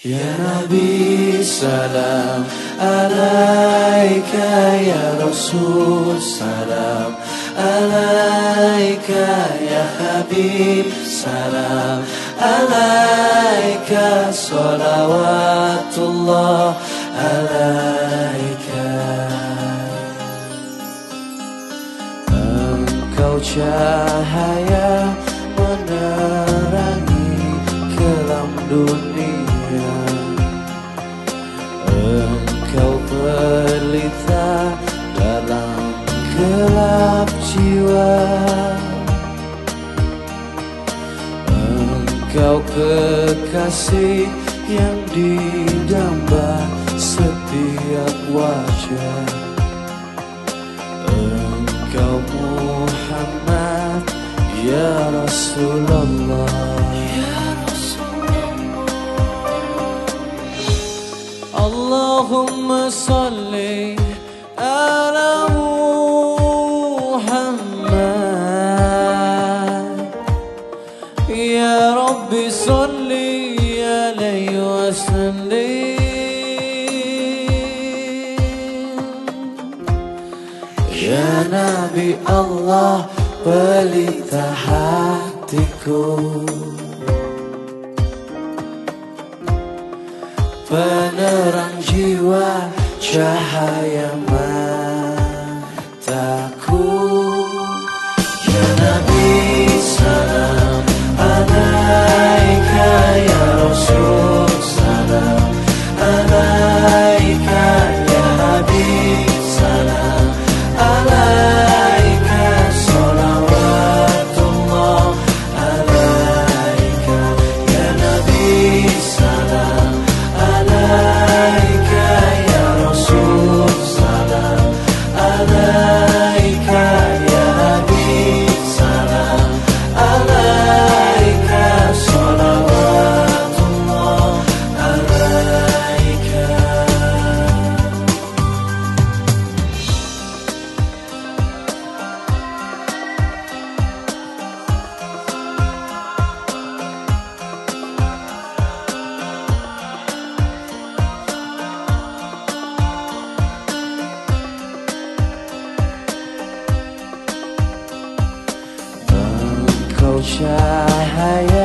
Ya Nabi salam alaika ya Rasul salam alaika ya Habib salam alaika salawatullah alaika. Engkau cahaya menerangi kelam dunia jiwa. Engkau kekasih yang didamba setiap wajah. Engkau Muhammad ya Rasulullah. Ya Allahumma salli Ya Nabi Allah pelita hatiku. Penerang jiwa cahaya mata 留下海洋。